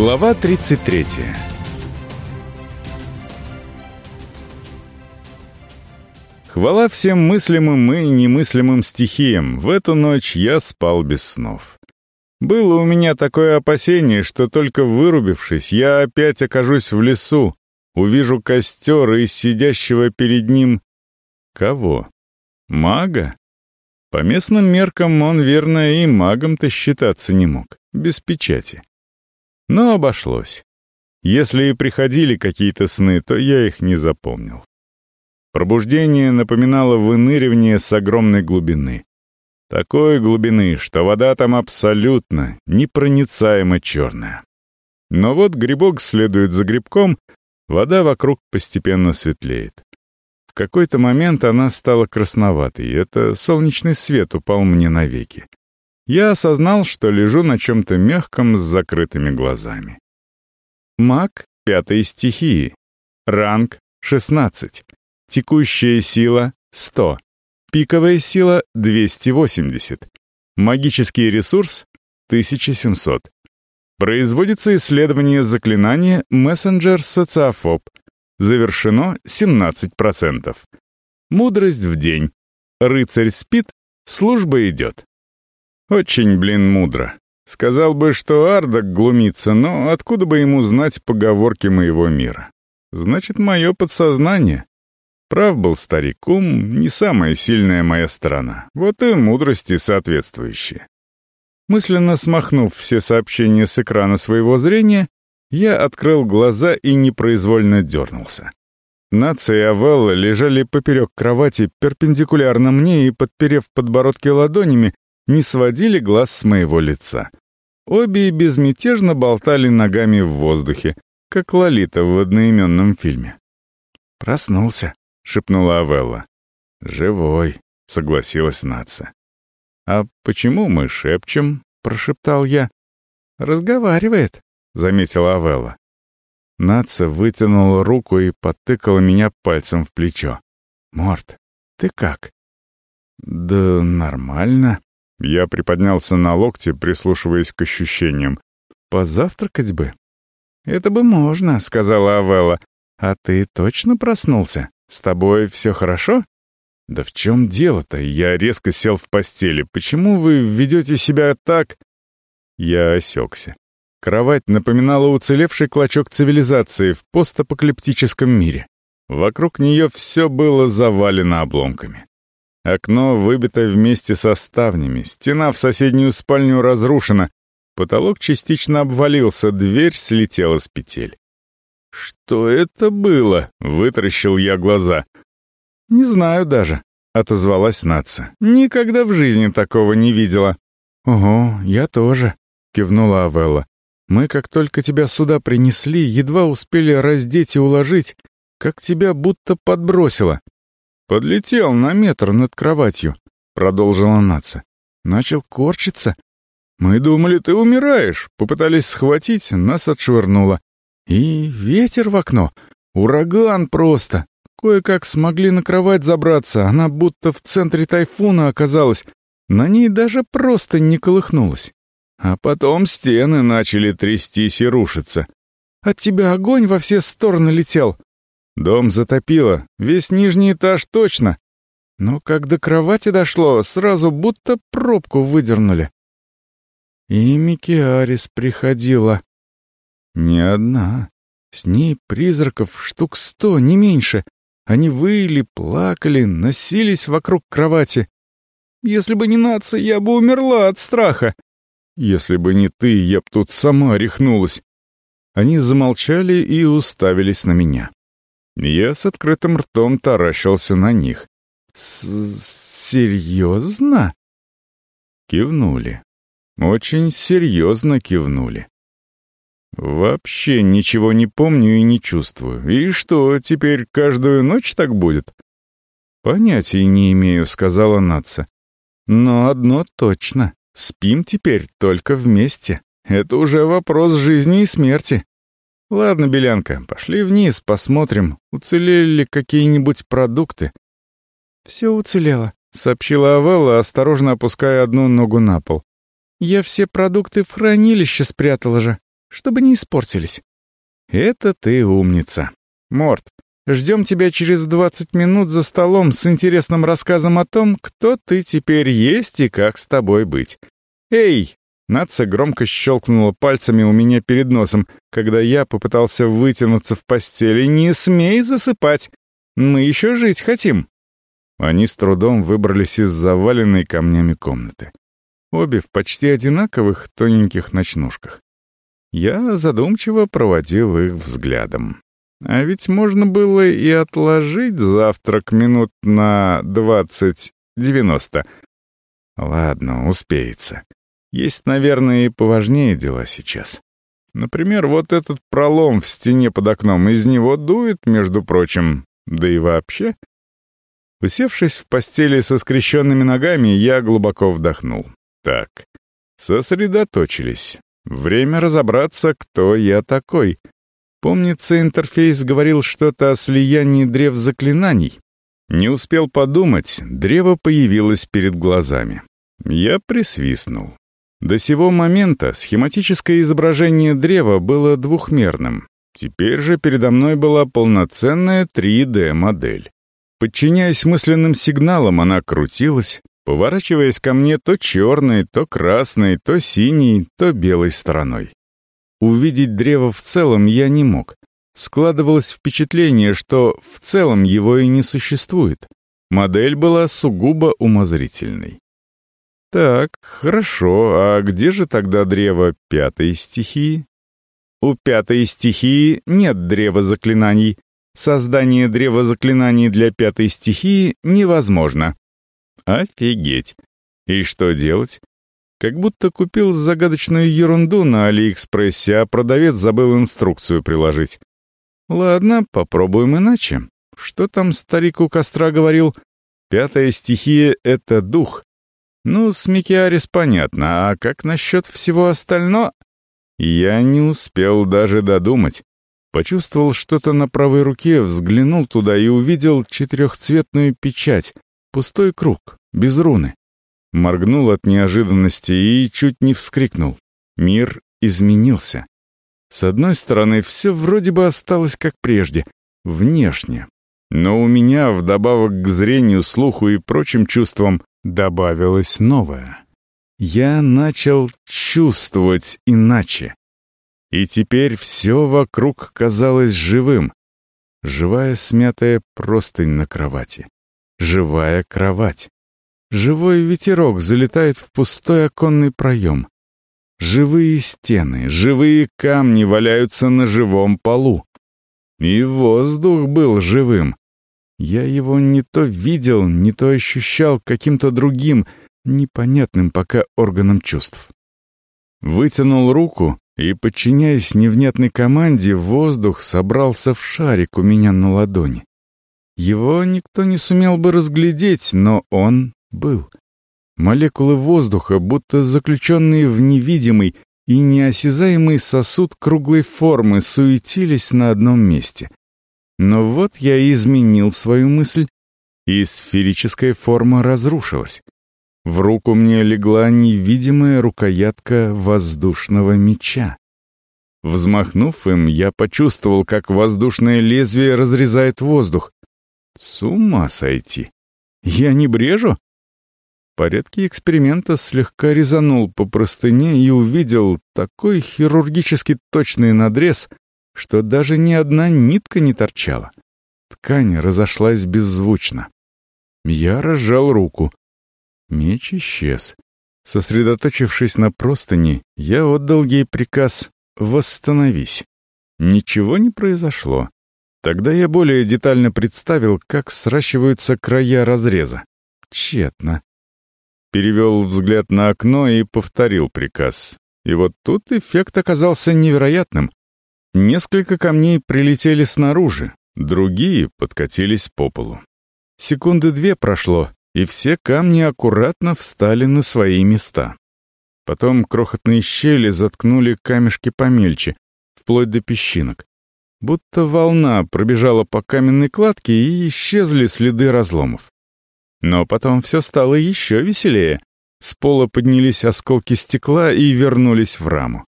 Глава 33 Хвала всем мыслимым и немыслимым стихиям, в эту ночь я спал без снов. Было у меня такое опасение, что только вырубившись, я опять окажусь в лесу, увижу костер и сидящего перед ним... Кого? Мага? По местным меркам он, верно, и магом-то считаться не мог, без печати. Но обошлось. Если и приходили какие-то сны, то я их не запомнил. Пробуждение напоминало выныривание с огромной глубины. Такой глубины, что вода там абсолютно, непроницаемо черная. Но вот грибок следует за грибком, вода вокруг постепенно светлеет. В какой-то момент она стала красноватой, это солнечный свет упал мне на веки я осознал, что лежу на чем-то мягком с закрытыми глазами. Маг пятой стихии. Ранг 16. Текущая сила 100. Пиковая сила 280. Магический ресурс 1700. Производится исследование заклинания «Мессенджер Социофоб». Завершено 17%. Мудрость в день. Рыцарь спит, служба идет. Очень, блин, мудро. Сказал бы, что Ардак глумится, но откуда бы ему знать поговорки моего мира? Значит, мое подсознание. Прав был старик, ум — не самая сильная моя сторона. Вот и мудрости соответствующие. Мысленно смахнув все сообщения с экрана своего зрения, я открыл глаза и непроизвольно дернулся. Нация и Авелла лежали поперек кровати, перпендикулярно мне и, подперев подбородки ладонями, не сводили глаз с моего лица. Обе безмятежно болтали ногами в воздухе, как Лолита в одноименном фильме. «Проснулся», — шепнула Авелла. «Живой», — согласилась Наца. «А почему мы шепчем?» — прошептал я. «Разговаривает», — заметила Авелла. Наца вытянула руку и подтыкала меня пальцем в плечо. «Морт, ты как?» «Да нормально», я приподнялся на локте, прислушиваясь к ощущениям. «Позавтракать бы?» «Это бы можно», — сказала Авелла. «А ты точно проснулся? С тобой все хорошо?» «Да в чем дело-то? Я резко сел в постели. Почему вы ведете себя так?» Я осекся. Кровать напоминала уцелевший клочок цивилизации в постапокалиптическом мире. Вокруг нее все было завалено обломками. Окно выбито вместе со ставнями, стена в соседнюю спальню разрушена, потолок частично обвалился, дверь слетела с петель. «Что это было?» — вытаращил я глаза. «Не знаю даже», — отозвалась Наца. «Никогда в жизни такого не видела». «Ого, я тоже», — кивнула Авелла. «Мы, как только тебя сюда принесли, едва успели раздеть и уложить, как тебя будто подбросило. «Подлетел на метр над кроватью», — продолжила Наца. «Начал корчиться. Мы думали, ты умираешь. Попытались схватить, нас отшвырнуло. И ветер в окно. Ураган просто. Кое-как смогли на кровать забраться, она будто в центре тайфуна оказалась. На ней даже просто не колыхнулась. А потом стены начали трястись и рушиться. От тебя огонь во все стороны летел. Дом затопило, весь нижний этаж точно. Но как до кровати дошло, сразу будто пробку выдернули. И Микиарис приходила. Не одна. С ней призраков штук сто, не меньше. Они выли, плакали, носились вокруг кровати. Если бы не нация, я бы умерла от страха. Если бы не ты, я б тут сама рехнулась. Они замолчали и уставились на меня. Я с открытым ртом таращился на них. С «Серьезно?» Кивнули. Очень серьезно кивнули. «Вообще ничего не помню и не чувствую. И что, теперь каждую ночь так будет?» «Понятия не имею», — сказала Натса. «Но одно точно. Спим теперь только вместе. Это уже вопрос жизни и смерти. «Ладно, Белянка, пошли вниз, посмотрим, уцелели ли какие-нибудь продукты». «Все уцелело», — сообщила Авелла, осторожно опуская одну ногу на пол. «Я все продукты в хранилище спрятала же. чтобы не испортились». «Это ты умница. Морт, ждем тебя через двадцать минут за столом с интересным рассказом о том, кто ты теперь есть и как с тобой быть. Эй!» Нация громко щелкнула пальцами у меня перед носом, когда я попытался вытянуться в постели. «Не смей засыпать! Мы еще жить хотим!» Они с трудом выбрались из заваленной камнями комнаты. Обе в почти одинаковых тоненьких ночнушках. Я задумчиво проводил их взглядом. А ведь можно было и отложить завтрак минут на двадцать-девяносто. Ладно, успеется. Есть, наверное, и поважнее дела сейчас. Например, вот этот пролом в стене под окном, из него дует, между прочим, да и вообще. Усевшись в постели со скрещенными ногами, я глубоко вдохнул. Так, сосредоточились. Время разобраться, кто я такой. Помнится, интерфейс говорил что-то о слиянии древ заклинаний. Не успел подумать, древо появилось перед глазами. Я присвистнул. До сего момента схематическое изображение древа было двухмерным. Теперь же передо мной была полноценная 3D-модель. Подчиняясь мысленным сигналам, она крутилась, поворачиваясь ко мне то черной, то красной, то синей, то белой стороной. Увидеть древо в целом я не мог. Складывалось впечатление, что в целом его и не существует. Модель была сугубо умозрительной. Так, хорошо, а где же тогда древо пятой стихии? У пятой стихии нет древа заклинаний. Создание древа заклинаний для пятой стихии невозможно. Офигеть. И что делать? Как будто купил загадочную ерунду на Алиэкспрессе, а продавец забыл инструкцию приложить. Ладно, попробуем иначе. Что там старик у костра говорил? Пятая стихия — это дух. Ну, с Микиарис понятно, а как насчет всего остального? Я не успел даже додумать. Почувствовал что-то на правой руке, взглянул туда и увидел четырехцветную печать, пустой круг, без руны. Моргнул от неожиданности и чуть не вскрикнул. Мир изменился. С одной стороны, все вроде бы осталось как прежде, внешне. Но у меня, вдобавок к зрению, слуху и прочим чувствам, добавилось новое. Я начал чувствовать иначе. И теперь все вокруг казалось живым. Живая смятая простынь на кровати. Живая кровать. Живой ветерок залетает в пустой оконный проем. Живые стены, живые камни валяются на живом полу. И воздух был живым. Я его не то видел, не то ощущал каким-то другим, непонятным пока органом чувств. Вытянул руку, и, подчиняясь невнятной команде, воздух собрался в шарик у меня на ладони. Его никто не сумел бы разглядеть, но он был. Молекулы воздуха, будто заключенные в невидимый и неосязаемый сосуд круглой формы, суетились на одном месте. Но вот я изменил свою мысль, и сферическая форма разрушилась. В руку мне легла невидимая рукоятка воздушного меча. Взмахнув им, я почувствовал, как воздушное лезвие разрезает воздух. С ума сойти! Я не брежу? В порядке эксперимента слегка резанул по простыне и увидел такой хирургически точный надрез, что даже ни одна нитка не торчала. Ткань разошлась беззвучно. Я разжал руку. Меч исчез. Сосредоточившись на простыни, я отдал ей приказ «Восстановись». Ничего не произошло. Тогда я более детально представил, как сращиваются края разреза. Тщетно. Перевел взгляд на окно и повторил приказ. И вот тут эффект оказался невероятным. Несколько камней прилетели снаружи, другие подкатились по полу. Секунды две прошло, и все камни аккуратно встали на свои места. Потом крохотные щели заткнули камешки помельче, вплоть до песчинок. Будто волна пробежала по каменной кладке и исчезли следы разломов. Но потом все стало еще веселее. С пола поднялись осколки стекла и вернулись в раму.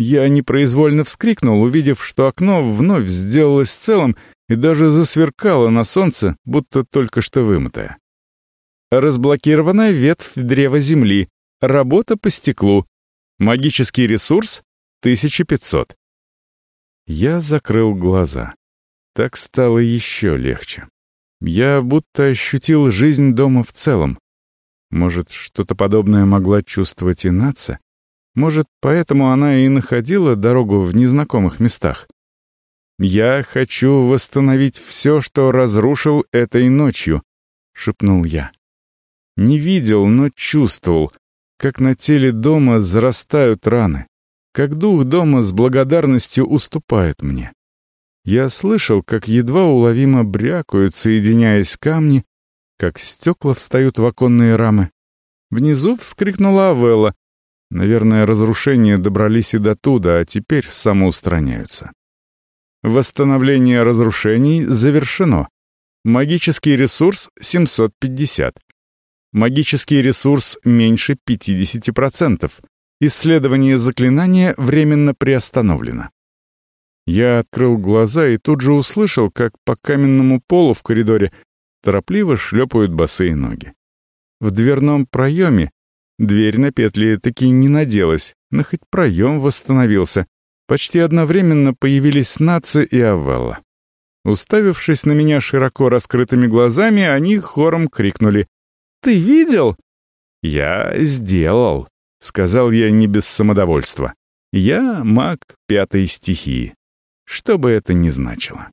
Я непроизвольно вскрикнул, увидев, что окно вновь сделалось целым и даже засверкало на солнце, будто только что вымытое. Разблокированная ветвь древа земли, работа по стеклу, магический ресурс — 1500. Я закрыл глаза. Так стало еще легче. Я будто ощутил жизнь дома в целом. Может, что-то подобное могла чувствовать и нация? Может, поэтому она и находила дорогу в незнакомых местах? «Я хочу восстановить все, что разрушил этой ночью», — шепнул я. Не видел, но чувствовал, как на теле дома зарастают раны, как дух дома с благодарностью уступает мне. Я слышал, как едва уловимо брякают, соединяясь камни, как стекла встают в оконные рамы. Внизу вскрикнула Авелла. Наверное, разрушения добрались и до туда, а теперь самоустраняются. Восстановление разрушений завершено. Магический ресурс 750. Магический ресурс меньше 50%. Исследование заклинания временно приостановлено. Я открыл глаза и тут же услышал, как по каменному полу в коридоре торопливо шлепают босые ноги. В дверном проеме дверь на петли таки не наделась, но хоть проем восстановился. Почти одновременно появились Наци и Авелла. Уставившись на меня широко раскрытыми глазами, они хором крикнули «Ты видел?» «Я сделал», — сказал я не без самодовольства. «Я маг пятой стихии» что бы это ни значило.